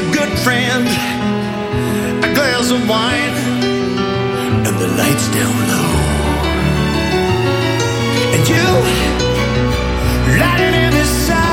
a good friend, a glass of wine, and the lights down low. And you, lying in beside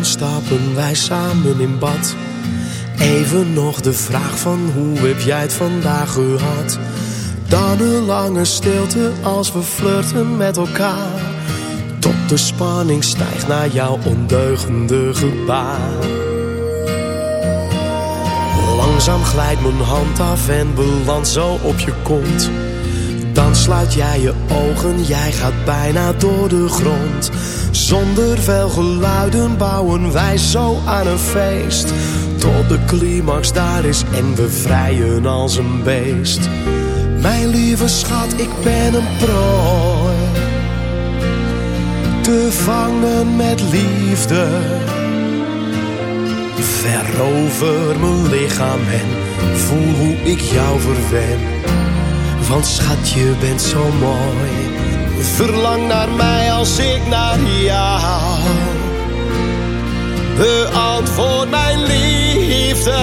stappen wij samen in bad. Even nog de vraag van hoe heb jij het vandaag gehad? Dan een lange stilte als we flirten met elkaar. Tot de spanning stijgt naar jouw ondeugende gebaar. Langzaam glijdt mijn hand af en belandt zo op je kont. Dan sluit jij je ogen, jij gaat bijna door de grond. Zonder veel geluiden bouwen wij zo aan een feest. Tot de climax daar is en we vrijen als een beest. Mijn lieve schat, ik ben een prooi. Te vangen met liefde. Verover mijn lichaam en voel hoe ik jou verwen. Want schat, je bent zo mooi. Verlang naar mij als ik naar jou. Beantwoord mijn liefde.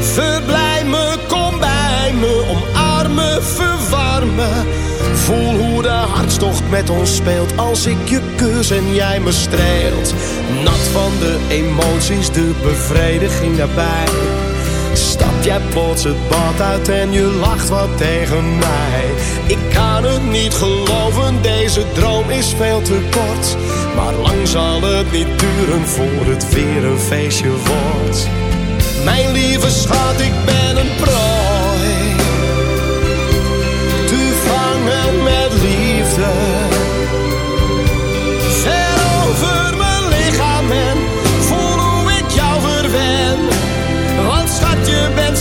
Verblij me, kom bij me, omarmen, verwarmen. Voel hoe de hartstocht met ons speelt als ik je kus en jij me streelt. Nat van de emoties, de bevrediging daarbij. Jij plots het bad uit en je lacht wat tegen mij. Ik kan het niet geloven, deze droom is veel te kort. Maar lang zal het niet duren voor het weer een feestje wordt. Mijn lieve schat, ik ben een prooi. Te vangen met liefde. Verover mijn lichaam en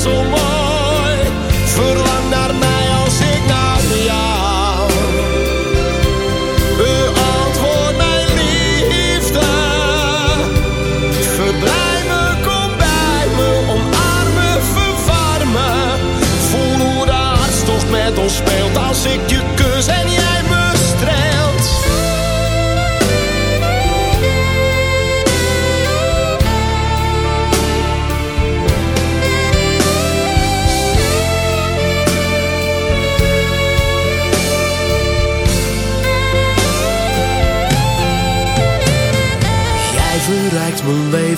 zo mooi. Verlang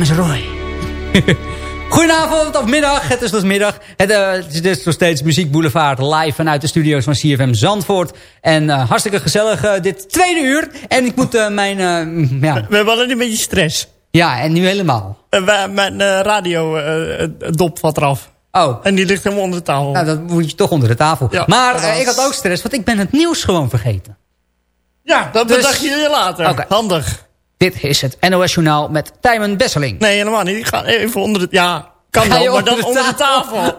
Naam is Roy. Goedenavond of middag, het is dus middag. Het, uh, het is nog steeds Muziek Boulevard live vanuit de studio's van CFM Zandvoort. En uh, hartstikke gezellig uh, dit tweede uur. En ik moet mijn... ja. We hebben alleen een beetje stress. Ja, en nu helemaal. mijn radio-dop valt eraf. Oh. En die ligt helemaal onder de tafel. Nou, dat moet je toch onder de tafel. Ja, maar was- ik had ook stress, want ik ben het nieuws gewoon vergeten. Ja, dat Dus- bedacht je later. Handig. Dit is het NOS Journaal met Tijmen Besseling. Nee, helemaal niet. Ik ga even onder de... Ja, kan wel, maar dan onder onder de de tafel.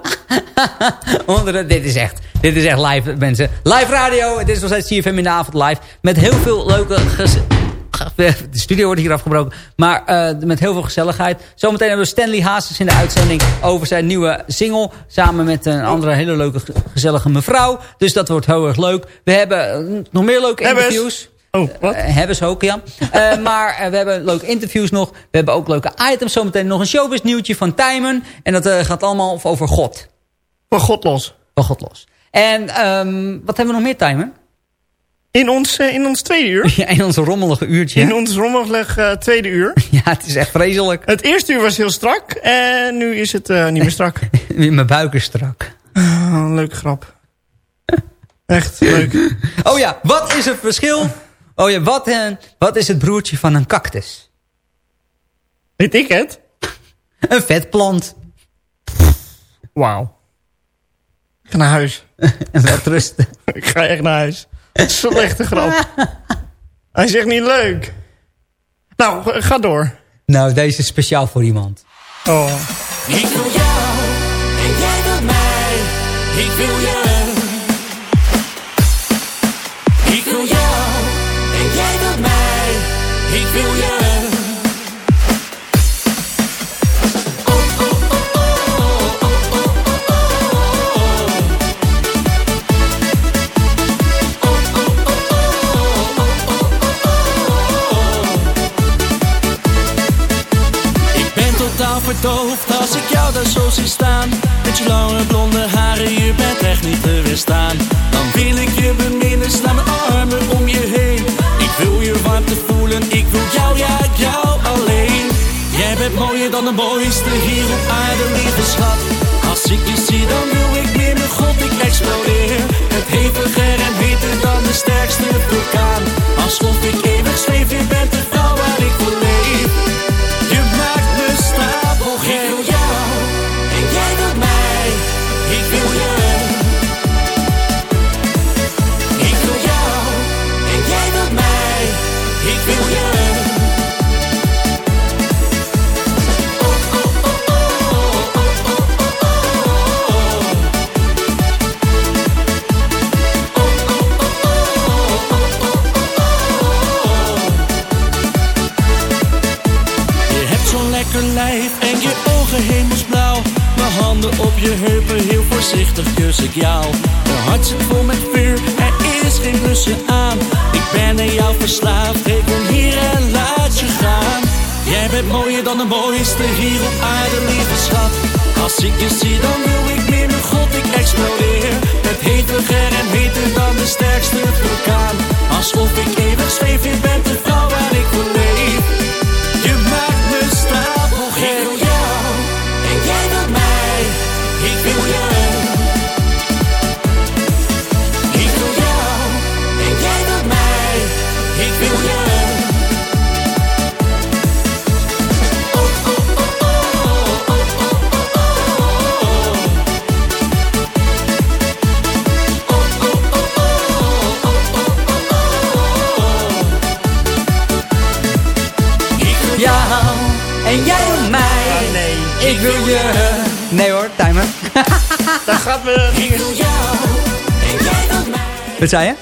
Onder de, dit is echt, dit is echt live, mensen. Live radio, het is nog steeds CFM in de avond live. Met heel veel leuke... gez- De studio wordt hier afgebroken. Maar eh, met heel veel gezelligheid. Zometeen hebben we Stanley Hazes in de uitzending... over zijn nieuwe single. Samen met een andere hele leuke, ge- gezellige mevrouw. Dus dat wordt heel erg leuk. We hebben eh, nog meer leuke interviews. Oh, wat? Eh, hebben ze ook, ja. Eh, maar eh, we hebben leuke interviews nog. We hebben ook leuke items. Zometeen nog een showbiz nieuwtje van Tijmen. En dat eh, gaat allemaal over God. Van God los. Van God los. En ehm, wat hebben we nog meer, Tijmen? In ons, eh, in ons tweede uur. Ja, in ons rommelige uurtje. In ons rommelig eh, tweede uur. Ja, het is echt vreselijk. Het eerste uur was heel strak. En nu is het eh, niet meer strak. Mijn buik is strak. Oh, een leuke grap. Echt leuk. Oh ja, wat is het verschil? Oh ja, wat, eh, wat is het broertje van een cactus? Weet ik het? Een vetplant. Wauw. Ik ga naar huis. En vetrusten. Ik ga echt naar huis. Slechte grap. Hij zegt niet leuk. Nou, ga door. Nou, deze is speciaal voor iemand. Oh. Ik wil jou en jij wilt mij. Ik wil je. Als ik jou daar zo zie staan. Met je lange blonde haren, je bent echt niet te weerstaan. Dan wil ik je beminnen, sla mijn armen om je heen. Ik wil je warmte voelen, ik wil jou, ja, jou alleen. Jij bent mooier dan de mooiste hier op aarde, lieve schat. Als ik je zie, dan wil ik meer, mijn god, ik explodeer. Als ik je zie, dan wil ik meer, mijn god, ik explodeer. Het heviger en heter dan de sterkste vulkaan. Wat zei je?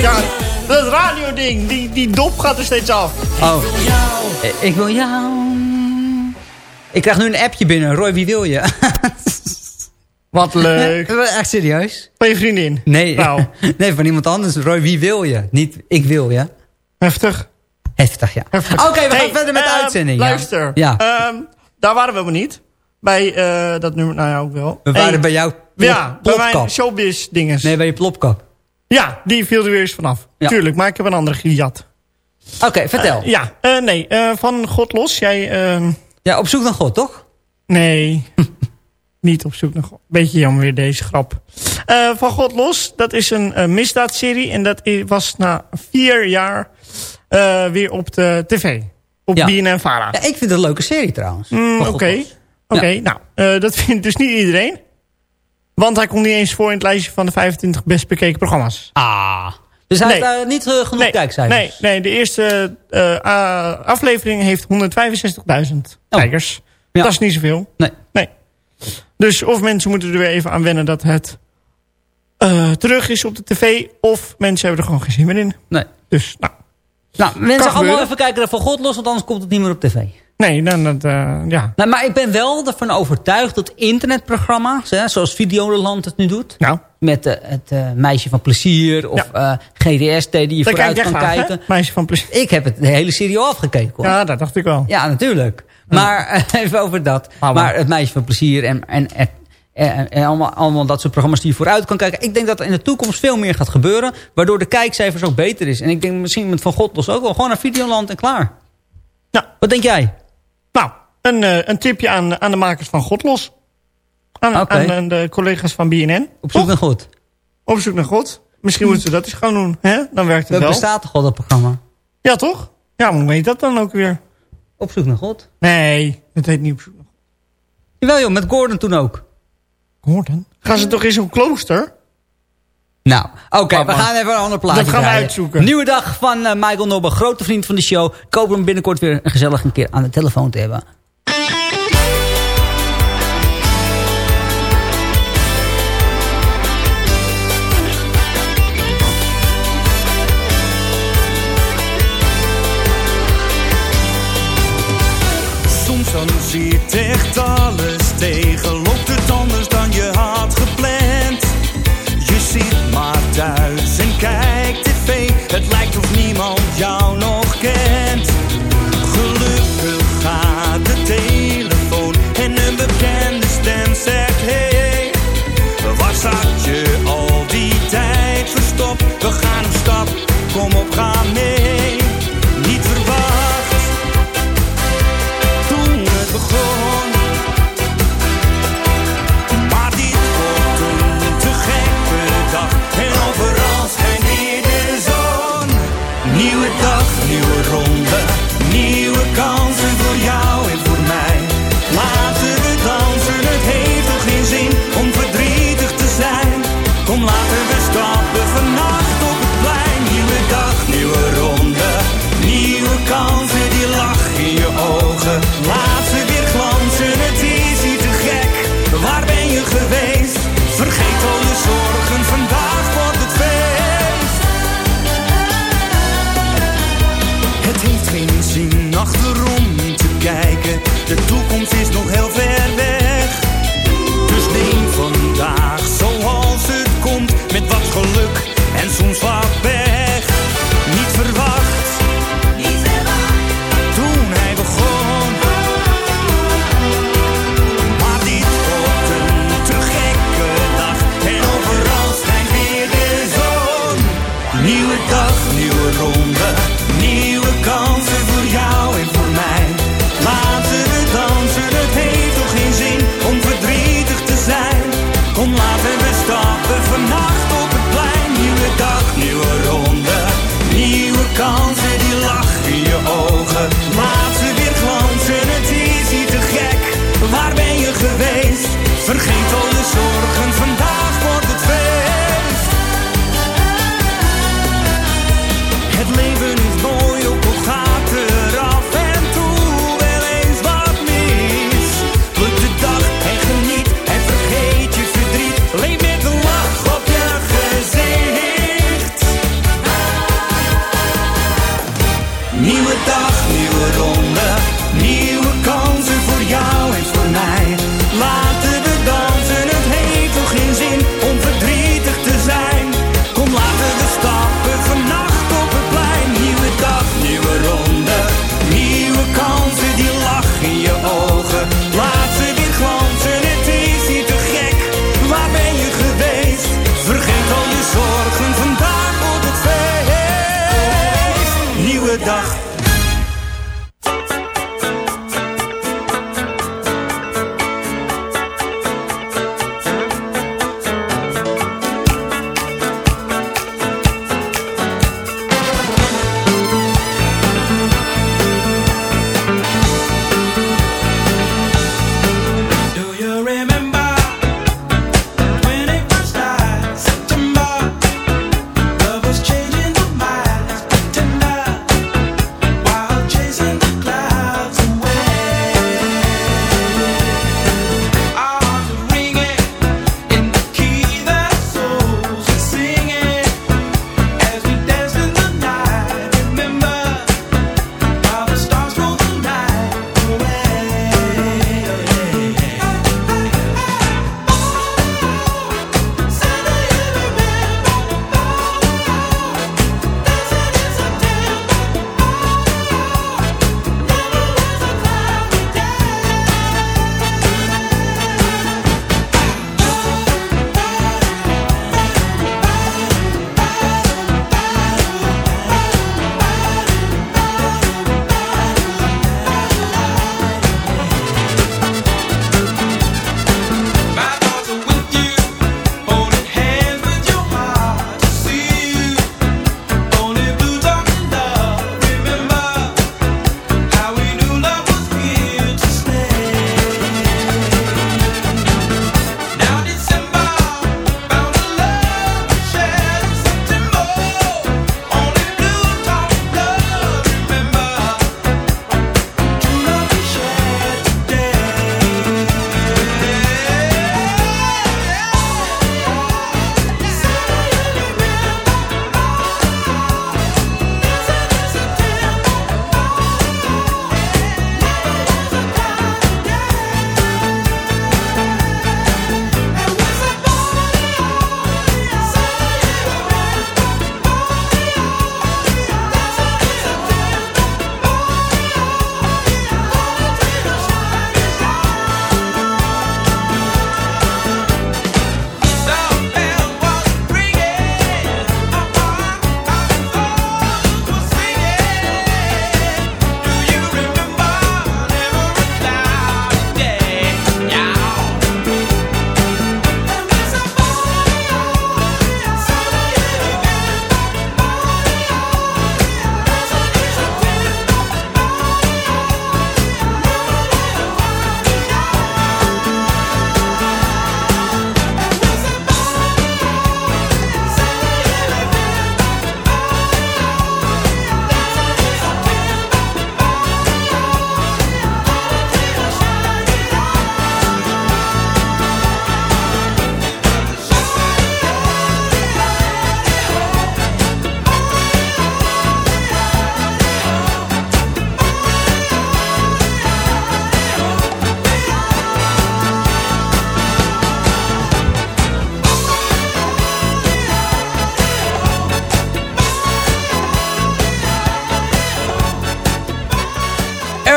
Ja, dat radioding, die, die dop gaat er steeds af. Oh, jou. ik wil jou. Ik krijg nu een appje binnen. Roy, wie wil je? Wat leuk. Echt serieus? Van je vriendin. Nee, Nou, nee, van iemand anders. Roy, wie wil je? Niet ik wil je. heftig. Heftig, ja. Oké, we gaan Hey, verder met de eh, uitzending. Luister. Ja, Ehm, daar waren we maar niet. Bij eh, dat nummer, nou ja, ook wel. we waren Hey, bij jou plop, Ja, bij mijn showbiz dinges. Nee, bij je plopkap. Ja, die viel er weer eens vanaf. Ja. Tuurlijk, maar ik heb een andere gejat. Oké, vertel. Ja, eh, nee, eh, van God los. Jij, ehm, Ja, op zoek naar God, toch? Nee, niet op zoek naar God. Beetje jammer weer deze grap. Eh, van God los, dat is een misdaadserie. En dat was na vier jaar eh, weer op de tv. Op Ja. BNN-Vara. Ja, ik vind het een leuke serie trouwens. Mm, Oké, oké. Ja. nou, eh, dat vindt dus niet iedereen. Want hij komt niet eens voor in het lijstje van de 25 best bekeken programma's. Ah. Dus hij Nee. heeft daar niet eh, genoeg Nee, kijkcijfers. nee, nee, de eerste eh, aflevering heeft 165.000 Oh. kijkers. Ja. Dat is niet zoveel. Nee. Nee. Dus of mensen moeten er weer even aan wennen dat het eh, terug is op de tv... of mensen hebben er gewoon geen zin meer in. Nee. Dus, nou, Nou, mensen allemaal even kijken naar Van God los, want anders komt het niet meer op tv. Nee, dan, dat, eh, ja. Nou, maar ik ben wel ervan overtuigd dat internetprogramma's, hè, zoals Videoland het nu doet... Nou, met eh, het eh, meisje van plezier of eh, GDST die je vooruit kan graag, hè? kijken. Meisje van plezier. Ik heb het de hele serie al afgekeken hoor. Ja, Ja, dat dacht ik wel. natuurlijk. Maar even over dat. maar. Maar het meisje van plezier en, en, en, en, en allemaal, allemaal dat soort programma's die je vooruit kan kijken. Ik denk dat er in de toekomst veel meer gaat gebeuren. Waardoor de kijkcijfers ook beter is. En ik denk misschien met Van God los ook wel. Gewoon naar Videoland en klaar. Ja. Wat denk jij? Nou, een, eh, een tipje aan, aan de makers van Godlos. Aan, aan, aan de collega's van BNN. Op zoek Toch? naar God. Op zoek naar God. Misschien moeten ze dat eens gaan doen. Hè? Dan werkt het Dat wel. bestaat toch al dat programma? Ja, toch? Ja, maar hoe heet dat dan ook weer? Op zoek naar God. Nee, het heet niet op zoek naar God. Jawel joh, met Gordon toen ook. Gordon? Gaan ze toch in zo'n klooster? Nou, oké, we gaan even een ander plaatje Dat gaan we draaien. uitzoeken. Nieuwe dag van eh, Michael Nobbe, grote vriend van de show. Ik hoop hem binnenkort weer een gezellig een keer aan de telefoon te hebben. Soms dan zit echt alles tegen. Kom op, ga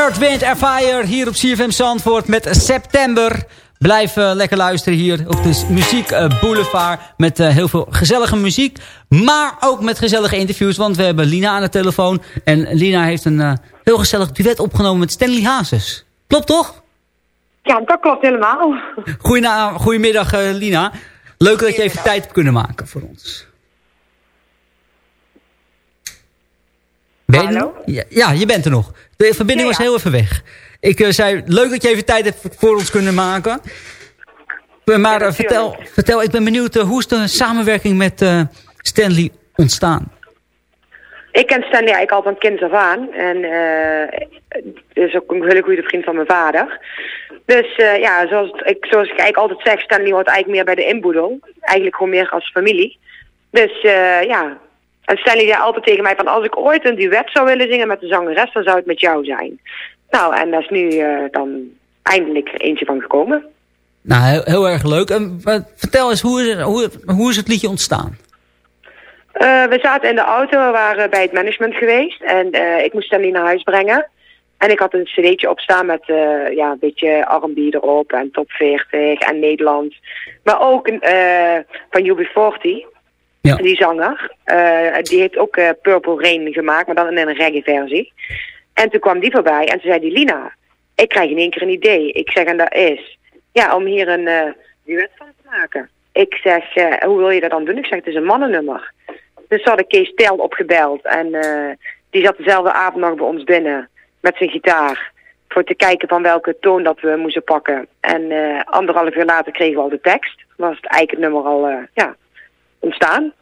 Earth, Wind Fire hier op CFM Zandvoort met September. Blijf uh, lekker luisteren hier op de Muziek uh, Boulevard. Met uh, heel veel gezellige muziek. Maar ook met gezellige interviews. Want we hebben Lina aan de telefoon. En Lina heeft een heel gezellig duet opgenomen met Stanley Hazes. Klopt toch? Ja, dat klopt helemaal. Goedemiddag Lina. Leuk dat je even tijd hebt kunnen maken voor ons. Ben Hallo? Ja, ja, je bent er nog. De verbinding was heel even weg. Ik uh, zei, leuk dat je even tijd hebt voor ons kunnen maken. Maar uh, vertel, vertel, ik ben benieuwd, uh, hoe is de samenwerking met Stanley ontstaan? Ik ken Stanley eigenlijk al van kind af aan. En is ook een hele goede vriend van mijn vader. Dus ja, zoals, ik, zoals ik eigenlijk altijd zeg, Stanley hoort eigenlijk meer bij de inboedel. Eigenlijk gewoon meer als familie. Dus ja, en Stanley zei altijd tegen mij van als ik ooit een duet zou willen zingen met de zangeres, dan zou het met jou zijn. Nou, en daar is nu uh, dan eindelijk eentje van gekomen. Nou, heel, heel erg leuk. En, vertel eens, hoe is, hoe, hoe is het liedje ontstaan? Uh, we zaten in de auto, we waren bij het management geweest. En uh, ik moest Stanley naar huis brengen. En ik had een cd'tje opstaan met ja, een beetje R&B erop en top 40 en Nederlands. Maar ook van UB40. Die zanger. Uh, die heeft ook uh, Purple Rain gemaakt, maar dan in een reggae versie. En toen kwam die voorbij en toen zei die Lina, ik krijg in één keer een idee. Ik zeg, en dat is, ja, om hier een uh, duet van te maken. Ik zeg, hoe wil je dat dan doen? Ik zeg, het is een mannennummer. Dus ze hadden Kees Tel opgebeld en die zat dezelfde avond nog bij ons binnen met zijn gitaar. Voor te kijken van welke toon dat we moesten pakken. En anderhalf uur later kregen we al de tekst. Was het eigenlijk het nummer al, ja, ontstaan.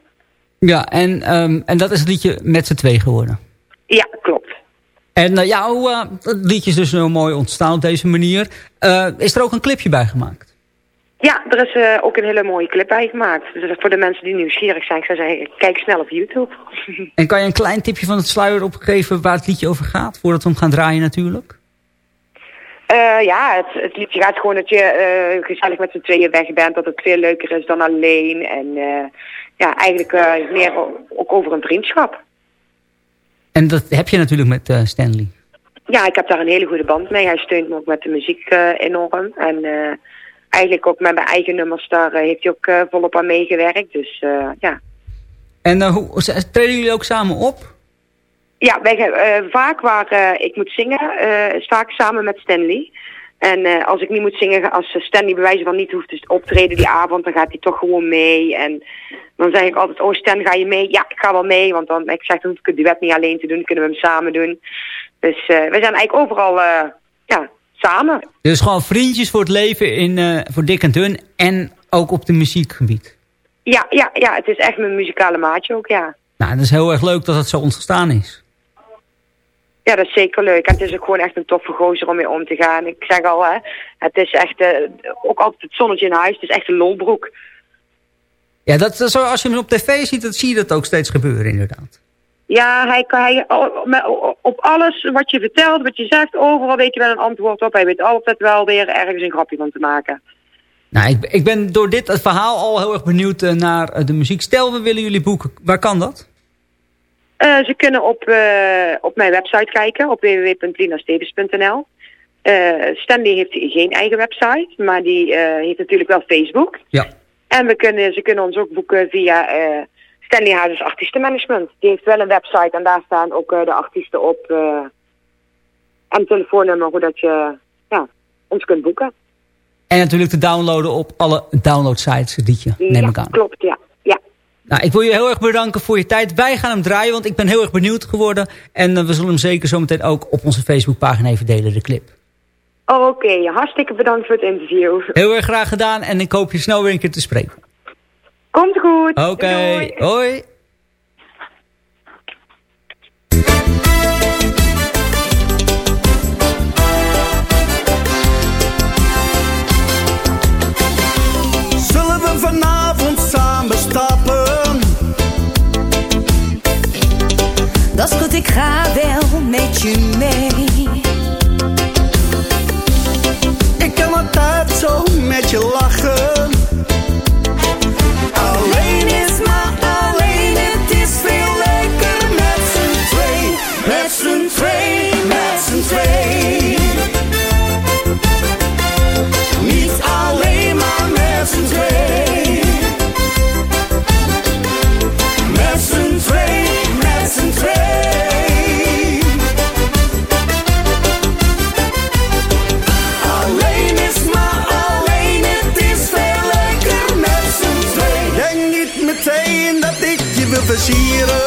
Ja, en, um, en dat is het liedje met z'n twee geworden? Ja, klopt. En uh, ja, hoe, uh, het liedje is dus heel mooi ontstaan op deze manier. Uh, is er ook een clipje bij gemaakt? Ja, er is ook een hele mooie clip bij gemaakt. Dus voor de mensen die nieuwsgierig zijn, ik zou zeggen, kijk snel op YouTube. en kan je een klein tipje van het sluier opgeven waar het liedje over gaat? Voordat we hem gaan draaien natuurlijk. Uh, ja, het, het liedje gaat gewoon dat je uh, gezellig met z'n tweeën weg bent. Dat het veel leuker is dan alleen. En uh, ja, eigenlijk meer ook over een vriendschap. En dat heb je natuurlijk met Stanley. Ja, ik heb daar een hele goede band mee. Hij steunt me ook met de muziek enorm. En eigenlijk ook met mijn eigen nummers, daar heeft hij ook volop aan meegewerkt. Dus ja. En hoe treden jullie ook samen op? Ja, wij, uh, vaak waar uh, ik moet zingen, uh, is vaak samen met Stanley. En als ik niet moet zingen, als Stanley bewijzen van niet hoeft te optreden die avond, dan gaat hij toch gewoon mee. En dan zeg ik altijd, oh Stan, ga je mee? Ja, ik ga wel mee, want dan, ik zeg, dan hoef ik het duet niet alleen te doen, kunnen we hem samen doen. Dus we zijn eigenlijk overal, ja, samen. Dus gewoon vriendjes voor het leven in, voor dik en dun en ook op de muziekgebied? Ja, ja, ja, het is echt mijn muzikale maatje ook, ja. Nou, het is heel erg leuk dat het zo ontstaan is. Ja, dat is zeker leuk. En het is ook gewoon echt een toffe gozer om mee om te gaan. Ik zeg al, hè, het is echt, uh, ook altijd het zonnetje in huis. Het is echt een lolbroek. Ja, dat, zo, als je hem op tv ziet, dan zie je dat ook steeds gebeuren inderdaad. Ja, hij, hij, op alles wat je vertelt, wat je zegt, overal weet je wel een antwoord op. Hij weet altijd wel weer ergens een grapje van te maken. Nou, ik, ik ben door dit verhaal al heel erg benieuwd eh, naar eh, de muziek. Stel, we willen jullie boeken. Waar kan dat? Uh, ze kunnen op, uh, op mijn website kijken, op www.linastevens.nl. Uh, eh, Stanley heeft geen eigen website, maar die heeft natuurlijk wel Facebook. Ja. En we kunnen, ze kunnen ons ook boeken via Stanley Hazes Artiestenmanagement. Die heeft wel een website en daar staan ook de artiesten op. en telefoonnummer, zodat je ja, ons kunt boeken. En natuurlijk te downloaden op alle downloadsites, die je neem ik aan. klopt, ja. Nou, ik wil je heel erg bedanken voor je tijd. Wij gaan hem draaien, want ik ben heel erg benieuwd geworden. En uh, we zullen hem zeker zometeen ook op onze Facebookpagina even delen, de clip. Oké, okay. hartstikke bedankt voor het interview. Heel erg graag gedaan en ik hoop je snel weer een keer te spreken. Komt goed. Oké, okay. hoi. Ik ga wel met je mee. Ik kan altijd zo met je lachen. Je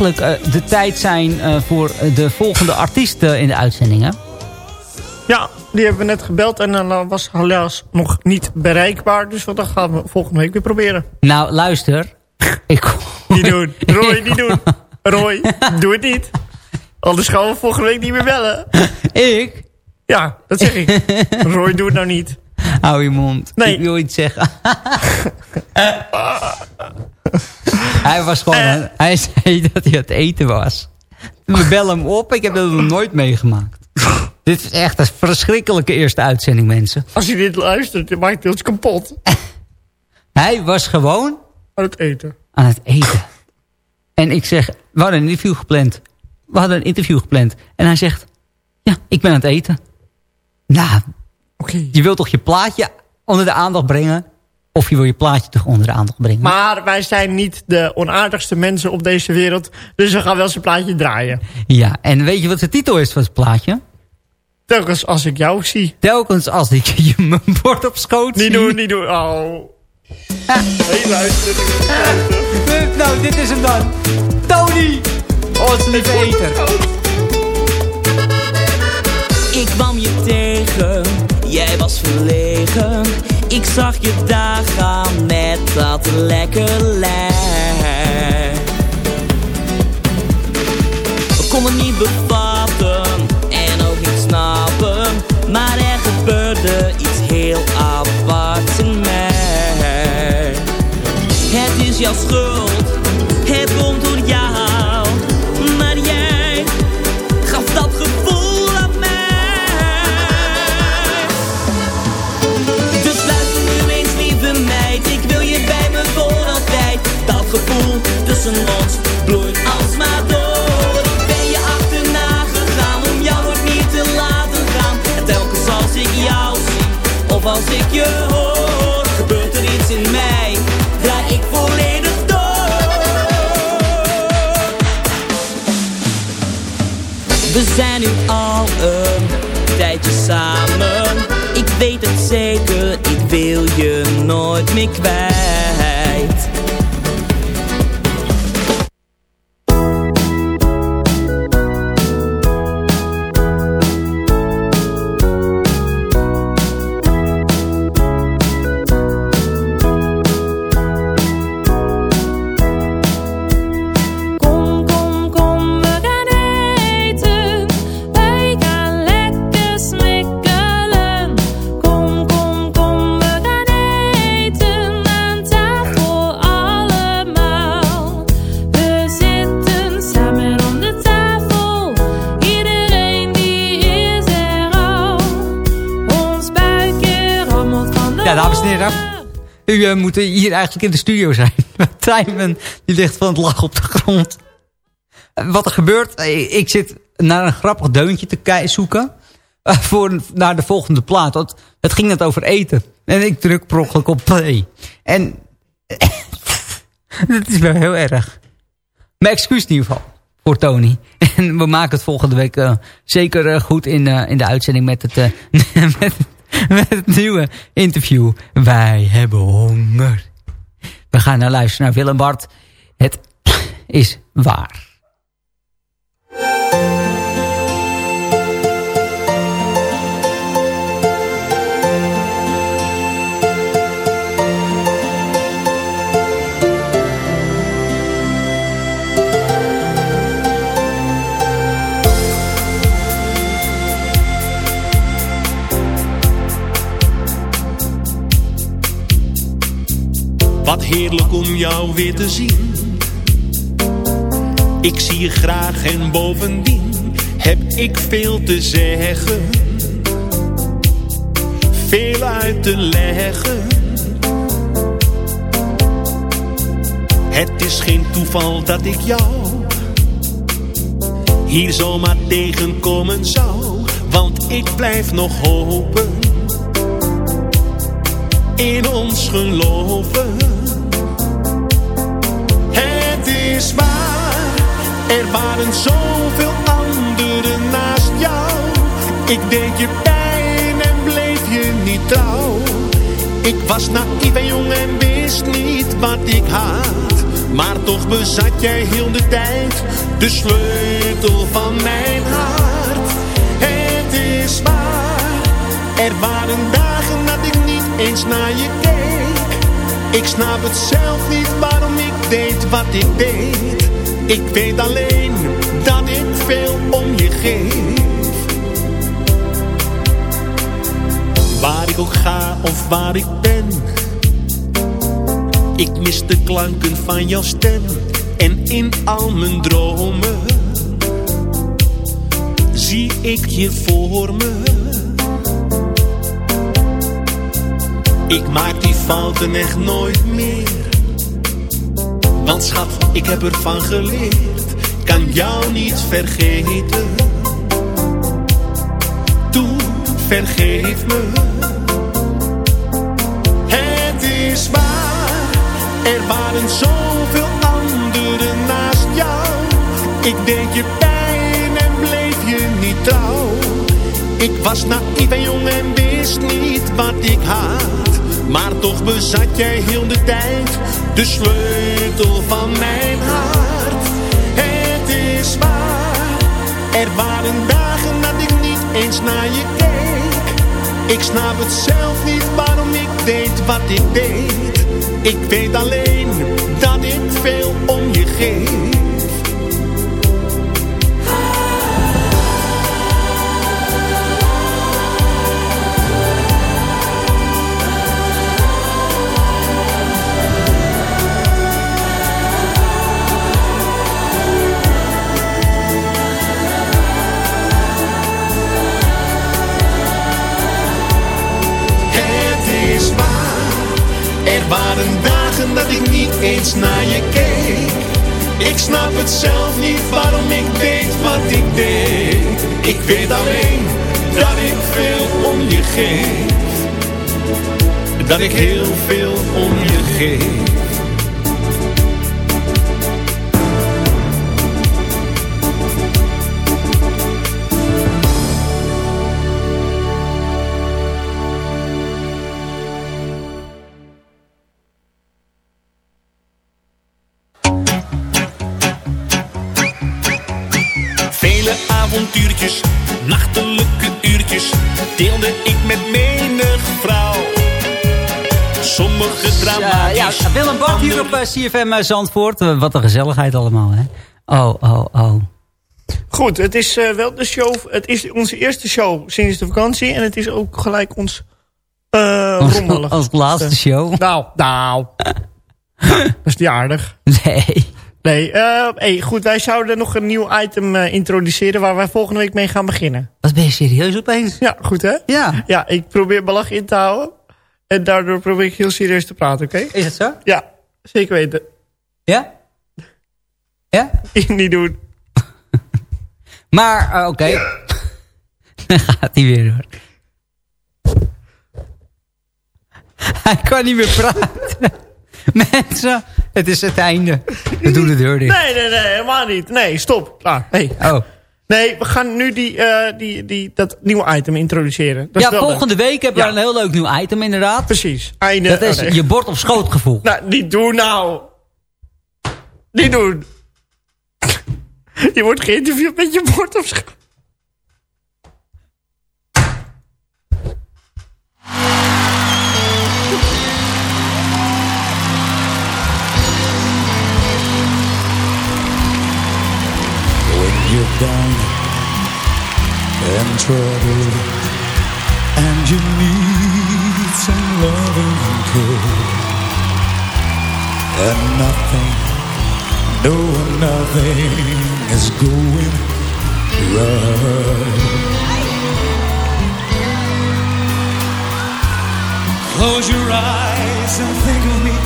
eigenlijk uh, de tijd zijn uh, voor de volgende artiesten in de uitzendingen. Ja, die hebben we net gebeld en dan was helaas nog niet bereikbaar. Dus dat gaan we volgende week weer proberen. Nou, luister. Ik... Niet doen. Roy, niet doen. Roy, doe het niet. Anders gaan we volgende week niet meer bellen. Ik? Ja, dat zeg ik. Roy, doe het nou niet. Hou je mond. Nee. Ik wil iets zeggen. hij was gewoon... Uh, hij zei dat hij aan het eten was. We bellen hem op. Ik heb dat nog nooit meegemaakt. dit is echt een verschrikkelijke eerste uitzending, mensen. Als je dit luistert, dan maakt het ons kapot. hij was gewoon... Aan het eten. Aan het eten. En ik zeg, we hadden een interview gepland. We hadden een interview gepland. En hij zegt, ja, ik ben aan het eten. Nou, okay. je wilt toch je plaatje onder de aandacht brengen? Of je wil je plaatje toch onder de aandacht brengen? Maar wij zijn niet de onaardigste mensen op deze wereld. Dus we gaan wel zijn plaatje draaien. Ja, en weet je wat de titel is van het plaatje? Telkens als ik jou zie. Telkens als ik je mijn bord op schoot niet zie. Doen, niet doen, oh. Hé, luister. nou, dit is hem dan. Tony! Onze lieve eter. Ik kwam je tegen, jij was verlegen. Ik zag je daar gaan met dat lekker lijf. We konden niet bevatten en ook niet snappen. Maar er gebeurde iets heel aparts in mij. Het is jouw schuld, tussen bloeit alsmaar door. Ben je achterna gegaan om jou nooit niet te laten gaan. En telkens als ik jou zie, of als ik je hoor, gebeurt er iets in mij. Draai ik volledig door. We zijn nu al een tijdje samen. Ik weet het zeker, ik wil je nooit meer kwijt. U eh, moet hier eigenlijk in de studio zijn. Tijmen die ligt van het lachen op de grond. Eh, wat er gebeurt, eh, ik zit naar een grappig deuntje te zoeken. voor, naar de volgende plaat. Want het ging net over eten. En ik druk per op play. En dat is wel heel erg. Mijn excuus in ieder geval. Voor Tony. En we maken het volgende week zeker goed in, in de uitzending met het, met, met het nieuwe interview. Wij hebben honger. We gaan naar luisteren naar Willem Bart. Het is waar. Heerlijk om jou weer te zien. Ik zie je graag en bovendien heb ik veel te zeggen. Veel uit te leggen. Het is geen toeval dat ik jou hier zomaar tegenkomen zou. Want ik blijf nog hopen in ons geloven. Is waar, er waren zoveel anderen naast jou. Ik deed je pijn en bleef je niet trouw. Ik was naïef en jong en wist niet wat ik had. Maar toch bezat jij heel de tijd de sleutel van mijn hart. Het is waar, er waren dagen dat ik niet eens naar je keek. Ik snap het zelf niet waarom ik deed wat ik deed. Ik weet alleen dat ik veel om je geef. Waar ik ook ga of waar ik ben. Ik mis de klanken van jouw stem. En in al mijn dromen zie ik je voor me. Ik maak die fouten echt nooit meer. Ik heb ervan geleerd. Kan jou niet vergeten. Toen vergeef me. Het is waar, er waren zoveel anderen naast jou. Ik deed je pijn en bleef je niet trouw. Ik was naïef en jong en wist niet wat ik had. Maar toch bezat jij heel de tijd de sleutel van mijn hart. Het is waar, er waren dagen dat ik niet eens naar je keek. Ik snap het zelf niet waarom ik deed wat ik deed. Ik weet alleen dat ik veel om je geef. Dat ik niet eens naar je keek. Ik snap het zelf niet waarom ik deed wat ik deed. Ik weet alleen dat ik veel om je geef. Dat ik heel veel om je geef. Met menig vrouw. Sommige Ja, dramatisch, ja, Willem Bart hier op eh, CFM eh, Zandvoort. Eh, wat een gezelligheid allemaal, hè? Oh, oh, oh. Goed, het is eh, wel de show. Het is onze eerste show sinds de vakantie. En het is ook gelijk ons uh, Als, rommelig. als laatste show. Nou, nou. dat is niet aardig. Nee. Nee, eh, hey, goed, wij zouden nog een nieuw item eh, introduceren waar wij volgende week mee gaan beginnen. Wat ben je serieus opeens? Ja, goed hè? Ja. Ja, ik probeer mijn lach in te houden. En daardoor probeer ik heel serieus te praten, oké? Is het zo? Ja, zeker weten. Ja? Ja? niet doen. Maar, eh, oké. Dan gaat hij weer door. Hij kan niet meer praten. Mensen, het is het einde. We doen de deur dicht. Nee, nee, nee, helemaal niet. Nee, stop. Klaar. Hey. Oh. Nee, we gaan nu die, eh, die, die, dat nieuwe item introduceren. Dat is Ja, wel volgende week hebben we Ja. een heel leuk nieuw item inderdaad. Precies. Einde. Dat is oh, nee. je bord op schoot gevoel. Nou, niet doen nou. Niet doen. Je wordt geïnterviewd met je bord op schoot. And trouble. And you need some loving and care. And nothing, no nothing is going right. Close your eyes and think of me.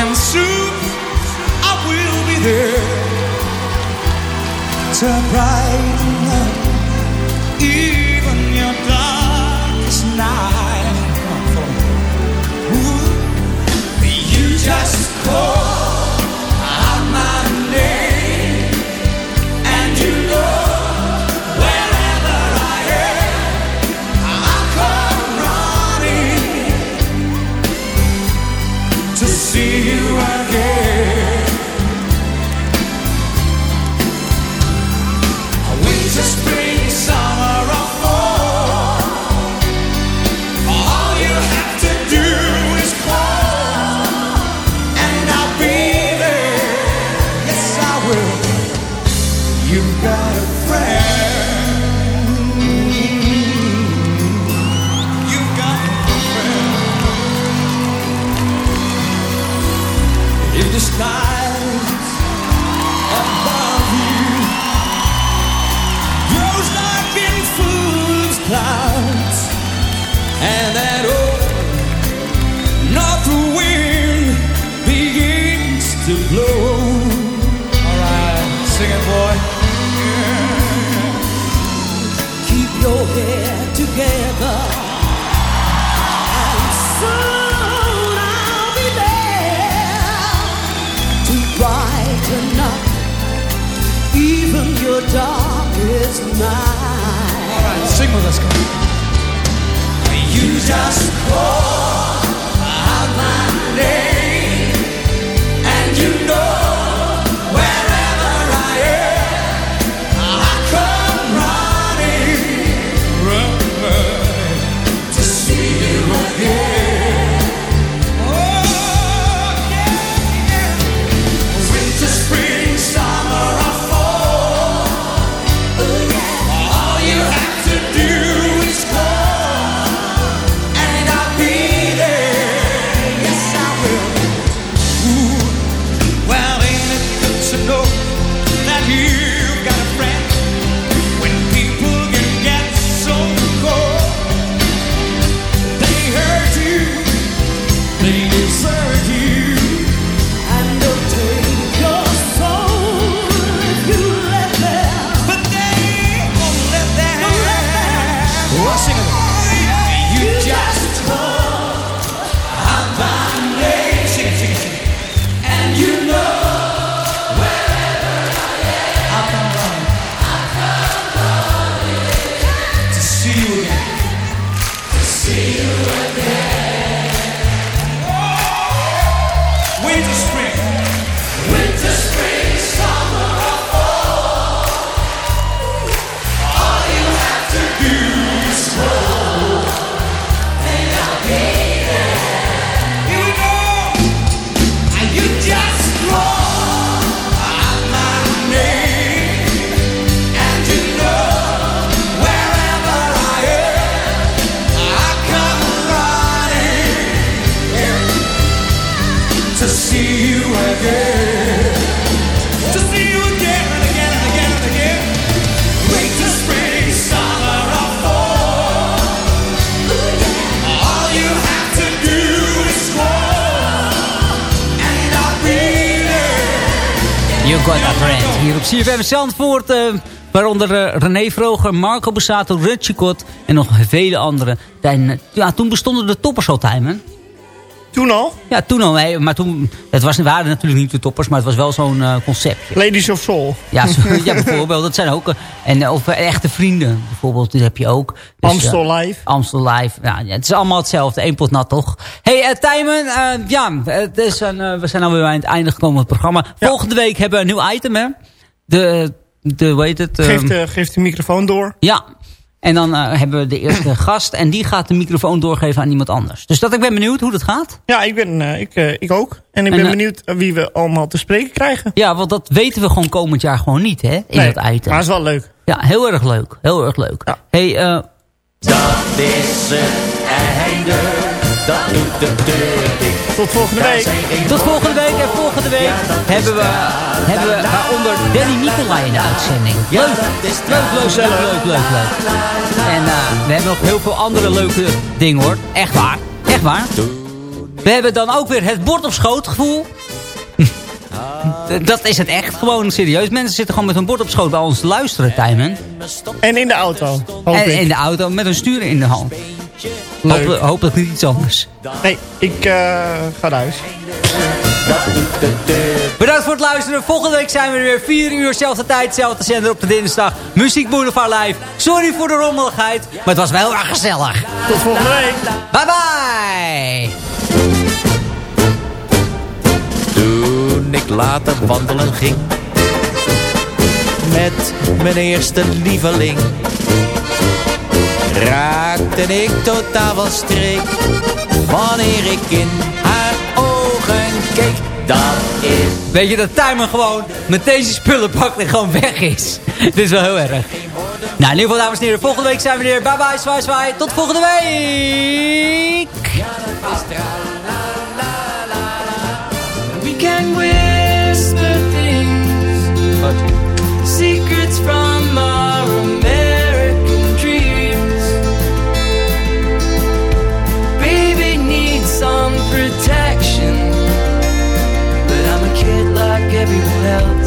And soon I will be there to brighten up You Got a Friend. Hier op CFM Zandvoort. eh, waaronder eh, René Vroger, Marco Bussato, Rutschikot en nog vele anderen. En, ja, toen bestonden de toppers al. Toen al? Ja, toen al. Maar toen, het was, waren natuurlijk niet de toppers, maar het was wel zo'n eh, conceptje. Ladies of Soul. Ja, zo- ja, bijvoorbeeld. Dat zijn ook... eh, En, of eh, echte vrienden, bijvoorbeeld. Die heb je ook. Dus, Amstel Live. Amstel Live. Ja, ja, het is allemaal hetzelfde. Eén pot nat, toch? hey, eh, Tijmen. ja, het is een, we zijn alweer aan het einde gekomen van het programma. Volgende week hebben we een nieuw item, hè? De, de hoe heet het? Geef ehm, de, geef de microfoon door. ja. En dan eh, hebben we de eerste gast. En die gaat de microfoon doorgeven aan iemand anders. Dus dat ik ben benieuwd hoe dat gaat. Ja, ik, ben, eh, ik, eh, ik ook. En ik En, ben benieuwd wie we allemaal te spreken krijgen. Ja, want dat weten we gewoon komend jaar gewoon niet, hè? In Nee, dat item. Maar is wel leuk. Ja, heel erg leuk. Heel erg leuk. Ja. hey, eh, Dat is het einde, dat doet de deur dicht. Tot volgende week. tot volgende week. En volgende week hebben we, hebben we waaronder Danny Nicolai in de uitzending. Leuk. Leuk, leuk, leuk, leuk, leuk, leuk. En eh, we hebben nog heel veel andere leuke dingen, hoor. Echt waar. Echt waar. We hebben dan ook weer het bord op schoot gevoel. Dat is het echt gewoon serieus. Mensen zitten gewoon met hun bord op schoot bij ons te luisteren, Tijmen. En in de auto. En in de auto met een stuur in de hand. Leuk. Hoop, hopelijk niet iets anders. Nee, ik eh, ga naar huis. Bedankt voor het luisteren. Volgende week zijn we er weer. 4 uur, zelfde tijd, zelfde zender op de dinsdag. Muziek Boulevard Live. Sorry voor de rommeligheid, maar het was wel heel erg gezellig. Tot volgende week. Bye bye! Toen ik later wandelen ging Met mijn eerste lieveling raakte ik totaal van streek. Wanneer ik in haar ogen keek, Dan is... Weet je dat Timer gewoon met deze spullen pakt en gewoon weg is? Dit is wel heel erg. Nou, in ieder geval, dames en heren, volgende week zijn we weer. Bye bye, zwaai, zwaai. Tot volgende week! We can whisper things. Secrets from our 无不。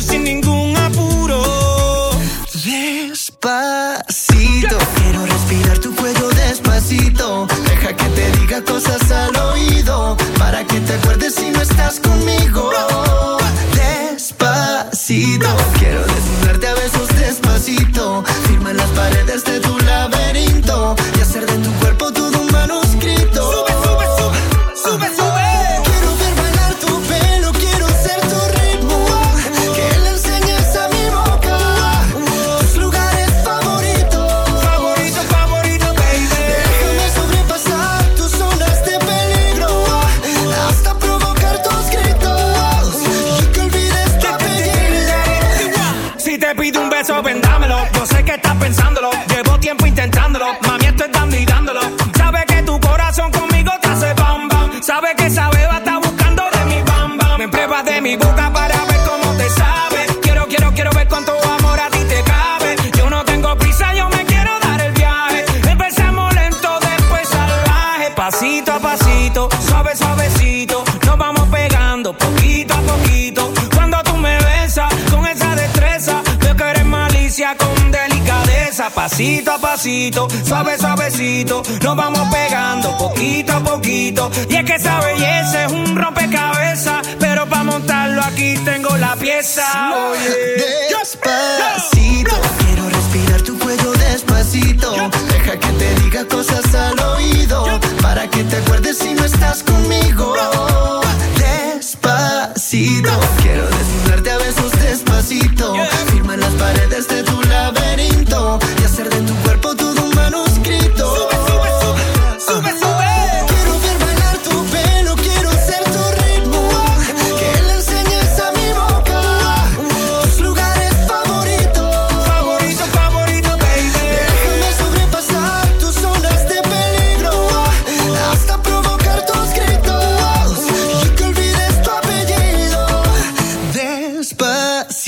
I've